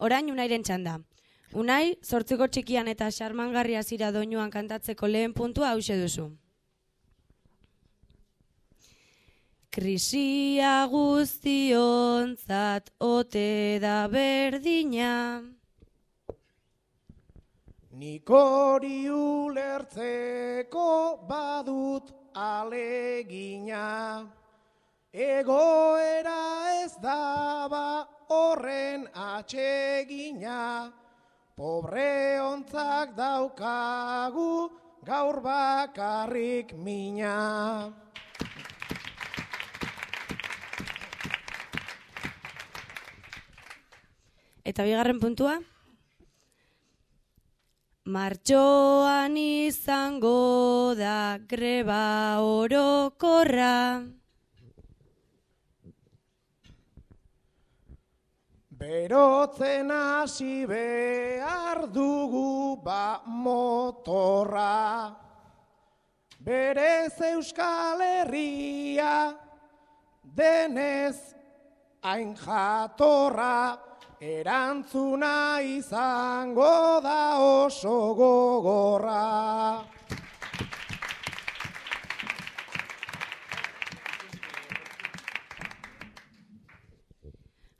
orain unairen txanda. Unai, sortzeko txikian eta xarmangarria zira doinuan kantatzeko lehen puntua hause duzu. Krisia guztionzat ote da berdina. Nik hori ulertzeko badut alegina. Egoera ez daba horren atsegina. Pobre ontzak daukagu gaur bakarrik mina. Eta bigarren puntua? Martxoan izango da greba orokorra. Berotzen hasi behar dugu ba motorra. Berez Euskal Herria denez hain jatorra. Erantzuna izango da oso gogorra.